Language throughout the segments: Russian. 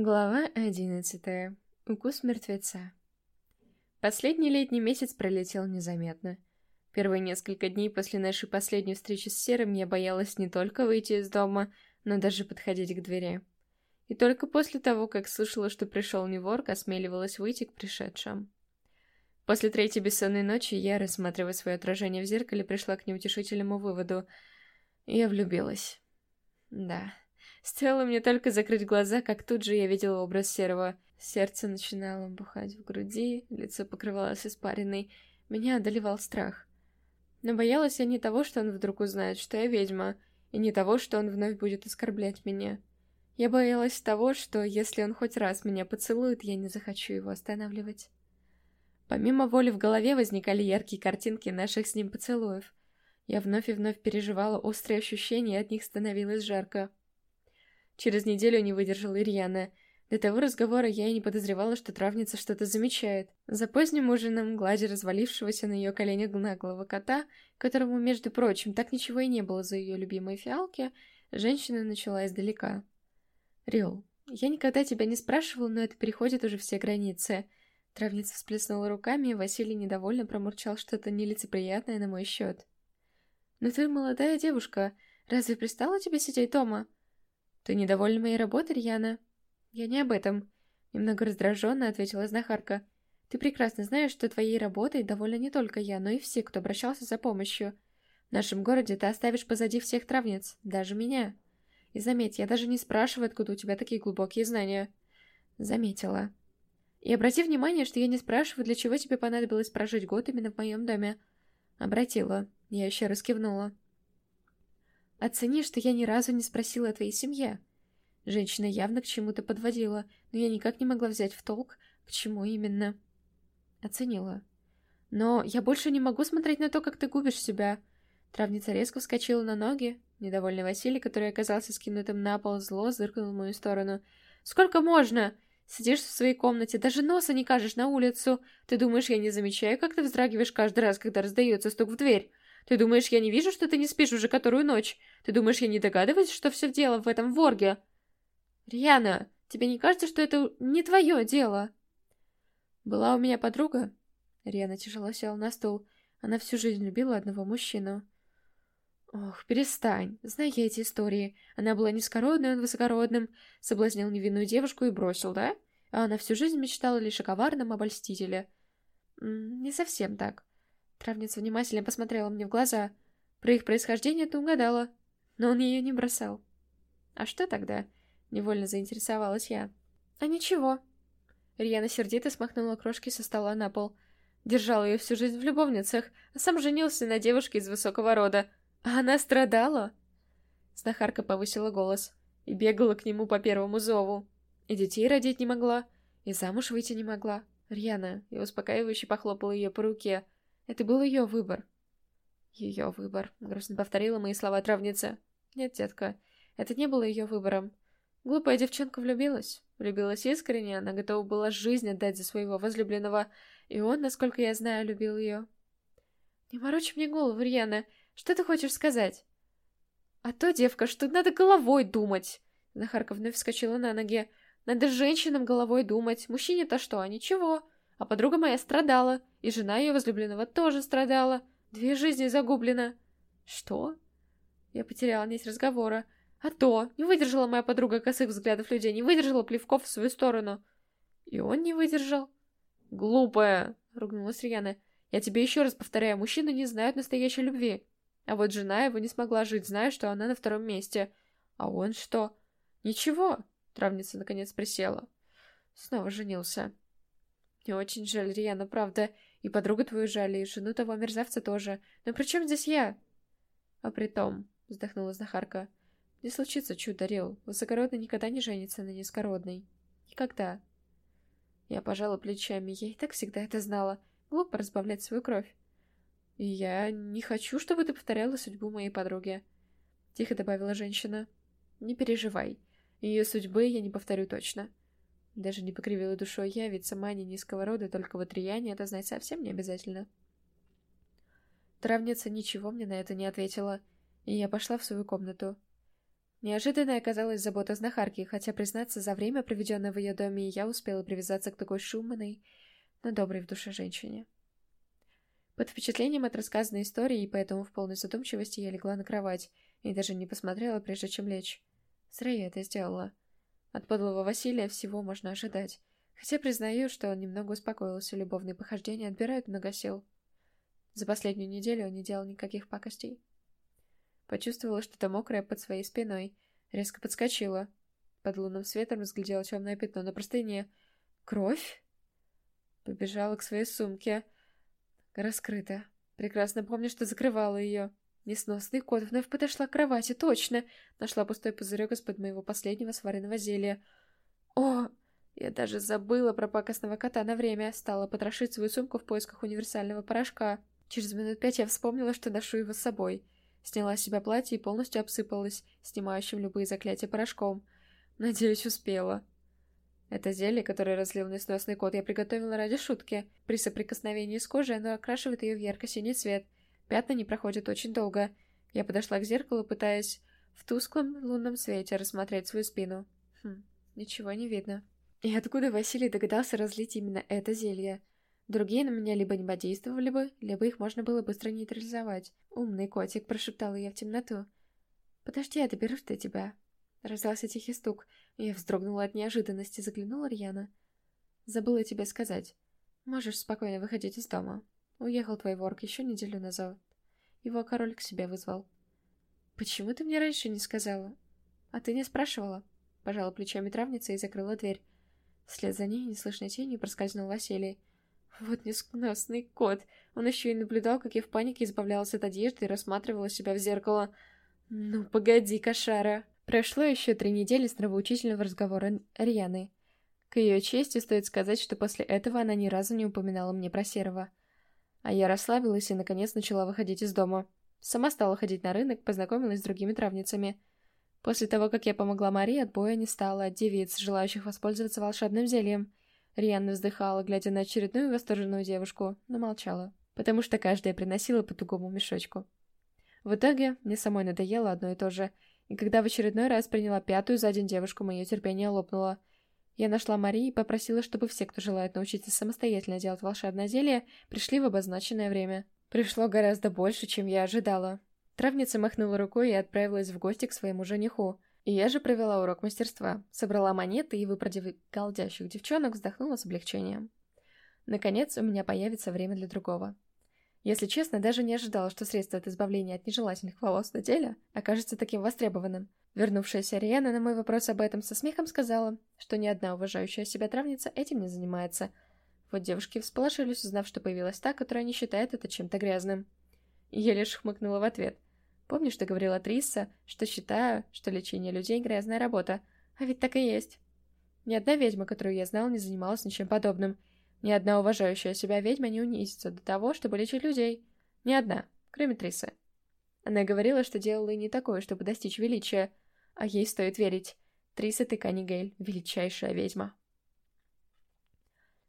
Глава одиннадцатая. Укус мертвеца. Последний летний месяц пролетел незаметно. Первые несколько дней после нашей последней встречи с Серым я боялась не только выйти из дома, но даже подходить к двери. И только после того, как слышала, что пришел Неворк, осмеливалась выйти к пришедшим. После третьей бессонной ночи я, рассматривая свое отражение в зеркале, пришла к неутешительному выводу. Я влюбилась. Да. Стоило мне только закрыть глаза, как тут же я видела образ Серого. Сердце начинало бухать в груди, лицо покрывалось испариной. Меня одолевал страх. Но боялась я не того, что он вдруг узнает, что я ведьма, и не того, что он вновь будет оскорблять меня. Я боялась того, что если он хоть раз меня поцелует, я не захочу его останавливать. Помимо воли в голове возникали яркие картинки наших с ним поцелуев. Я вновь и вновь переживала острые ощущения, и от них становилось жарко. Через неделю не выдержала Ирьяна. До того разговора я и не подозревала, что травница что-то замечает. За поздним ужином, гладя развалившегося на ее коленях наглого кота, которому, между прочим, так ничего и не было за ее любимой фиалки, женщина начала издалека. «Риол, я никогда тебя не спрашивала, но это переходит уже все границы». Травница всплеснула руками, и Василий недовольно промурчал что-то нелицеприятное на мой счет. «Но ты молодая девушка. Разве пристала тебе сидеть дома?» «Ты недовольна моей работой, Рьяна?» «Я не об этом», — немного раздраженно ответила знахарка. «Ты прекрасно знаешь, что твоей работой довольна не только я, но и все, кто обращался за помощью. В нашем городе ты оставишь позади всех травниц, даже меня. И заметь, я даже не спрашиваю, откуда у тебя такие глубокие знания». «Заметила». «И обрати внимание, что я не спрашиваю, для чего тебе понадобилось прожить год именно в моем доме». «Обратила». Я еще раз кивнула. Оцени, что я ни разу не спросила о твоей семье. Женщина явно к чему-то подводила, но я никак не могла взять в толк, к чему именно. Оценила. Но я больше не могу смотреть на то, как ты губишь себя. Травница резко вскочила на ноги. Недовольный Василий, который оказался скинутым на пол, зло зыркнул в мою сторону. «Сколько можно? Сидишь в своей комнате, даже носа не кажешь на улицу. Ты думаешь, я не замечаю, как ты вздрагиваешь каждый раз, когда раздается стук в дверь? Ты думаешь, я не вижу, что ты не спишь уже которую ночь? Ты думаешь, я не догадываюсь, что все дело в этом ворге? Риана, тебе не кажется, что это не твое дело? Была у меня подруга. Риана тяжело села на стул. Она всю жизнь любила одного мужчину. Ох, перестань. Знаю я эти истории. Она была низкородной, он высокородным. Соблазнил невинную девушку и бросил, да? А она всю жизнь мечтала лишь о коварном обольстителе. Не совсем так. Травница внимательно посмотрела мне в глаза. Про их происхождение ты угадала, но он ее не бросал. А что тогда? Невольно заинтересовалась я. А ничего. Рьяна сердито смахнула крошки со стола на пол. Держал ее всю жизнь в любовницах, а сам женился на девушке из высокого рода. А она страдала. Знахарка повысила голос и бегала к нему по первому зову. И детей родить не могла, и замуж выйти не могла. Рьяна, я успокаивающе похлопала ее по руке — это был ее выбор. Ее выбор, грустно повторила мои слова травница. Нет, детка, это не было ее выбором. Глупая девчонка влюбилась. Влюбилась искренне, она готова была жизнь отдать за своего возлюбленного, и он, насколько я знаю, любил ее. Не морочь мне голову, Рьяна, что ты хочешь сказать? А то, девка, что надо головой думать. Нахарка вновь вскочила на ноги. Надо женщинам головой думать. Мужчине-то что, а ничего. А подруга моя страдала, и жена ее возлюбленного тоже страдала. Две жизни загублено. Что? Я потеряла нить разговора. А то, не выдержала моя подруга косых взглядов людей, не выдержала плевков в свою сторону. И он не выдержал. Глупая, ругнулась Рьяна. Я тебе еще раз повторяю, мужчины не знают настоящей любви. А вот жена его не смогла жить, зная, что она на втором месте. А он что? Ничего, травница наконец присела. Снова женился. Мне очень жаль, Риана, правда. И подругу твою жаль, и жену того мерзавца тоже. Но при чем здесь я? А при том, вздохнула знахарка, не случится чудо, Рил. Высокородный никогда не женится на низкородной. Никогда. Я пожала плечами. Я и так всегда это знала. Глупо разбавлять свою кровь. И я не хочу, чтобы ты повторяла судьбу моей подруги. Тихо добавила женщина. Не переживай. Ее судьбы я не повторю точно. Даже не покривила душой я, ведь сама не низкого рода, только вот Рияне это знать совсем не обязательно. Травница ничего мне на это не ответила, и я пошла в свою комнату. Неожиданно оказалась забота знахарки, хотя, признаться, за время, проведенное в ее доме, я успела привязаться к такой шумной, но доброй в душе женщине. Под впечатлением от рассказанной истории и поэтому в полной задумчивости я легла на кровать и даже не посмотрела, прежде чем лечь. Зря я это сделала. От подлого Василия всего можно ожидать. Хотя признаю, что он немного успокоился, любовные похождения отбирают много сил. За последнюю неделю он не делал никаких пакостей. Почувствовала что-то мокрое под своей спиной. Резко подскочила. Под лунным светом разглядела темное пятно на простыне. «Кровь?» Побежала к своей сумке. Раскрыта. Прекрасно помню, что закрывала ее. Несносный кот вновь подошла к кровати, точно. Нашла пустой пузырек из-под моего последнего сваренного зелья. О, я даже забыла про пакостного кота на время. Стала потрошить свою сумку в поисках универсального порошка. Через минут пять я вспомнила, что ношу его с собой. Сняла с себя платье и полностью обсыпалась, снимающим любые заклятия порошком. Надеюсь, успела. Это зелье, которое разлил несносный кот, я приготовила ради шутки. При соприкосновении с кожей оно окрашивает ее в ярко-синий цвет. Пятна не проходят очень долго. Я подошла к зеркалу, пытаясь в тусклом лунном свете рассмотреть свою спину. Хм, ничего не видно. И откуда Василий догадался разлить именно это зелье? Другие на меня либо не подействовали бы, либо их можно было быстро нейтрализовать. «Умный котик», — прошептала я в темноту. «Подожди, я доберусь до тебя». Раздался тихий стук, я вздрогнула от неожиданности, заглянула Рьяна. «Забыла тебе сказать. Можешь спокойно выходить из дома. Уехал твой ворк еще неделю назад. Его король к себе вызвал». «Почему ты мне раньше не сказала?» «А ты не спрашивала?» Пожала плечами травница и закрыла дверь. Вслед за ней неслышной тенью проскользнул Василий. Вот несносный кот. Он еще и наблюдал, как я в панике избавлялась от одежды и рассматривала себя в зеркало. Ну, погоди, кошара. Прошло еще три недели с нравоучительного разговора Рьяны. К ее чести стоит сказать, что после этого она ни разу не упоминала мне про Серого. А я расслабилась и, наконец, начала выходить из дома. Сама стала ходить на рынок, познакомилась с другими травницами. После того, как я помогла Марии, отбоя не стало от девиц, желающих воспользоваться волшебным зельем. Рианна вздыхала, глядя на очередную восторженную девушку, но молчала, потому что каждая приносила по тугому мешочку. В итоге мне самой надоело одно и то же, и когда в очередной раз приняла пятую за день девушку, мое терпение лопнуло. Я нашла Марии и попросила, чтобы все, кто желает научиться самостоятельно делать волшебное зелье, пришли в обозначенное время. Пришло гораздо больше, чем я ожидала. Травница махнула рукой и отправилась в гости к своему жениху, и я же провела урок мастерства, собрала монеты и, выпродив голдящих девчонок, вздохнула с облегчением. Наконец, у меня появится время для другого. Если честно, даже не ожидала, что средство от избавления от нежелательных волос на теле окажется таким востребованным. Вернувшаяся Ариана на мой вопрос об этом со смехом сказала, что ни одна уважающая себя травница этим не занимается. Вот девушки всполошились, узнав, что появилась та, которая не считает это чем-то грязным. Я лишь хмыкнула в ответ – Помнишь, что говорила Триса, что считаю, что лечение людей — грязная работа? А ведь так и есть. Ни одна ведьма, которую я знал, не занималась ничем подобным. Ни одна уважающая себя ведьма не унизится до того, чтобы лечить людей. Ни одна, кроме Трисы. Она говорила, что делала и не такое, чтобы достичь величия. А ей стоит верить. Триса Тыканигель — величайшая ведьма.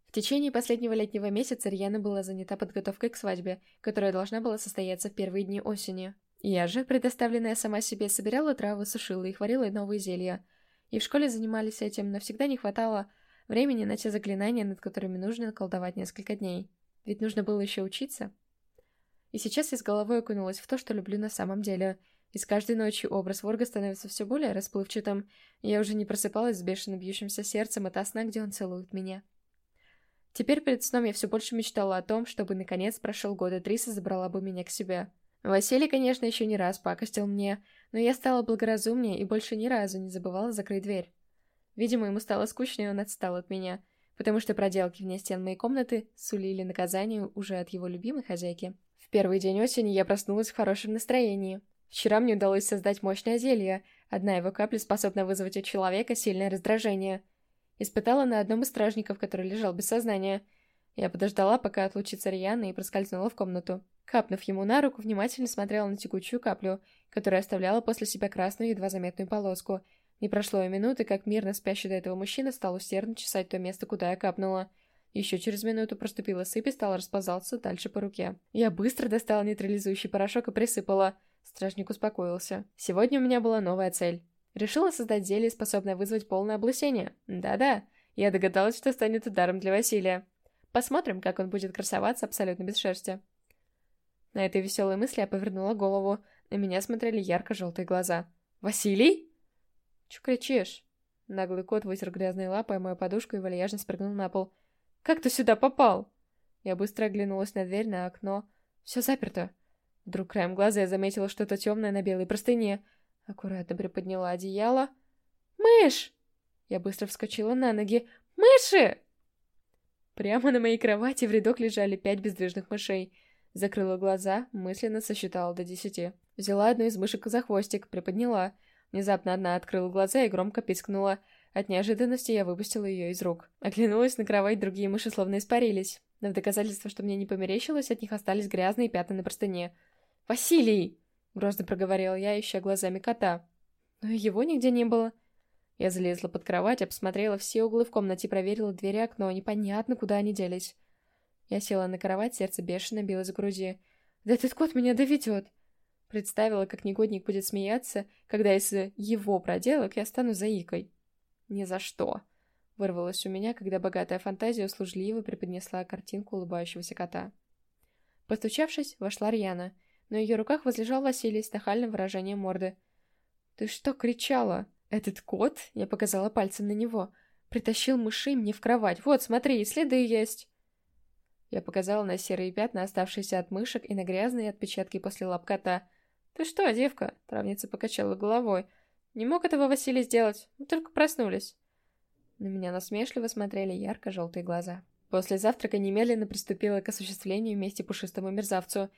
В течение последнего летнего месяца Рьяна была занята подготовкой к свадьбе, которая должна была состояться в первые дни осени. Я же, предоставленная сама себе, собирала травы, сушила их, варила новые зелья. И в школе занимались этим, но всегда не хватало времени на те заклинания, над которыми нужно колдовать несколько дней. Ведь нужно было еще учиться. И сейчас я с головой окунулась в то, что люблю на самом деле. И с каждой ночью образ Ворга становится все более расплывчатым, я уже не просыпалась с бешено бьющимся сердцем от сна, где он целует меня. Теперь перед сном я все больше мечтала о том, чтобы наконец прошел год, и Триса забрала бы меня к себе. Василий, конечно, еще не раз пакостил мне, но я стала благоразумнее и больше ни разу не забывала закрыть дверь. Видимо, ему стало скучно, и он отстал от меня, потому что проделки вне стен моей комнаты сулили наказание уже от его любимой хозяйки. В первый день осени я проснулась в хорошем настроении. Вчера мне удалось создать мощное зелье. Одна его капля способна вызвать у человека сильное раздражение. Испытала на одном из стражников, который лежал без сознания. Я подождала, пока отлучится Рьяна, и проскользнула в комнату. Капнув ему на руку, внимательно смотрела на текучую каплю, которая оставляла после себя красную едва заметную полоску. Не прошло и минуты, как мирно спящий до этого мужчина стал усердно чесать то место, куда я капнула. Еще через минуту проступила сыпь и стала расползаться дальше по руке. Я быстро достала нейтрализующий порошок и присыпала. Стражник успокоился. Сегодня у меня была новая цель. Решила создать зелье, способное вызвать полное облысение. Да-да, я догадалась, что станет ударом для Василия. Посмотрим, как он будет красоваться абсолютно без шерсти. На этой веселой мысли я повернула голову. На меня смотрели ярко-желтые глаза. «Василий?» «Чё кричишь?» Наглый кот вытер грязной лапой мою подушку и вальяжно спрыгнул на пол. «Как ты сюда попал?» Я быстро оглянулась на дверь, на окно. Все заперто. Вдруг краем глаза я заметила что-то темное на белой простыне. Аккуратно приподняла одеяло. «Мышь!» Я быстро вскочила на ноги. «Мыши!» Прямо на моей кровати в рядок лежали пять бездвижных мышей. Закрыла глаза, мысленно сосчитала до десяти. Взяла одну из мышек за хвостик, приподняла. Внезапно одна открыла глаза и громко пискнула. От неожиданности я выпустила ее из рук. Оглянулась на кровать, другие мыши словно испарились. Но в доказательство, что мне не померещилось, от них остались грязные пятна на простыне. «Василий!» — грозно проговорила я, ища глазами кота. Но его нигде не было. Я залезла под кровать, обсмотрела все углы в комнате, проверила двери окно. Непонятно, куда они делись. Я села на кровать, сердце бешено билось в груди. «Да этот кот меня доведет!» Представила, как негодник будет смеяться, когда из его проделок я стану заикой. «Ни за что!» Вырвалось у меня, когда богатая фантазия услужливо преподнесла картинку улыбающегося кота. Постучавшись, вошла Рьяна. На ее руках возлежал Василий с нахальным выражением морды. «Ты что кричала?» «Этот кот?» — я показала пальцем на него. «Притащил мышей мне в кровать. Вот, смотри, следы есть!» Я показала на серые пятна, оставшиеся от мышек, и на грязные отпечатки после лап кота. «Ты что, девка?» — травница покачала головой. «Не мог этого Василий сделать. Мы только проснулись». На меня насмешливо смотрели ярко-желтые глаза. После завтрака немедленно приступила к осуществлению вместе пушистому мерзавцу.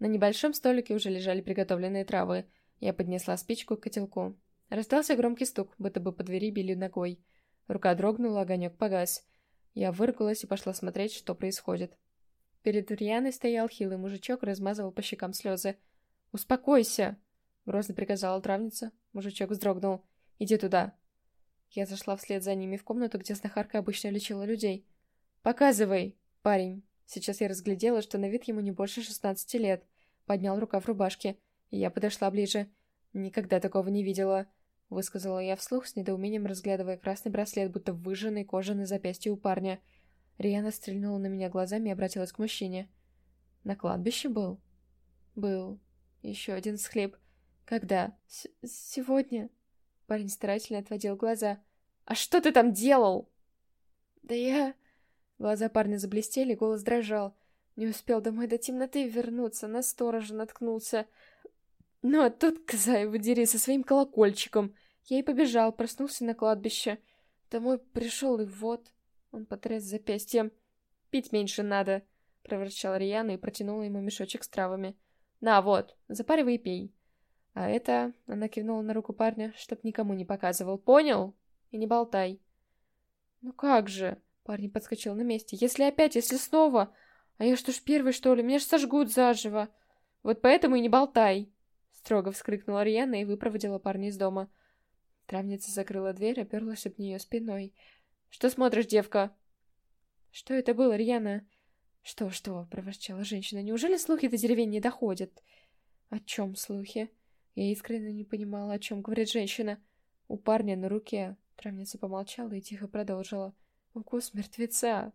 На небольшом столике уже лежали приготовленные травы. Я поднесла спичку к котелку. Раздался громкий стук, будто бы по двери били ногой. Рука дрогнула, огонек погас. Я выргалась и пошла смотреть, что происходит. Перед Рьяной стоял хилый мужичок, размазывал по щекам слезы. «Успокойся!» — грозно приказала травница. Мужичок вздрогнул. «Иди туда!» Я зашла вслед за ними в комнату, где знахарка обычно лечила людей. «Показывай, парень!» Сейчас я разглядела, что на вид ему не больше шестнадцати лет. Поднял рука в рубашке, и я подошла ближе. Никогда такого не видела. Высказала я вслух, с недоумением разглядывая красный браслет, будто выжженный кожаный запястье у парня. Риана стрельнула на меня глазами и обратилась к мужчине. «На кладбище был?» «Был. Еще один схлеб. Когда?» С «Сегодня». Парень старательно отводил глаза. «А что ты там делал?» «Да я...» Глаза парня заблестели, голос дрожал. Не успел домой до темноты вернуться, на сторожа наткнулся. Ну, а тут, коза его дери, со своим колокольчиком. Я и побежал, проснулся на кладбище. Домой пришел, и вот... Он потряс запястьем. «Пить меньше надо», — проворчал Рьяна и протянула ему мешочек с травами. «На, вот, запаривай и пей». А это... Она кивнула на руку парня, чтоб никому не показывал. «Понял? И не болтай». «Ну как же?» Парень подскочил на месте. «Если опять, если снова? А я что ж первый, что ли? Меня ж сожгут заживо. Вот поэтому и не болтай!» Строго вскрикнула Риана и выпроводила парня из дома. Травница закрыла дверь, оперлась об нее спиной. «Что смотришь, девка?» «Что это было, Рьяна?» «Что, что?» — проворчала женщина. «Неужели слухи до деревень не доходят?» «О чем слухи?» Я искренне не понимала, о чем говорит женщина. «У парня на руке». Травница помолчала и тихо продолжила. «Укус мертвеца.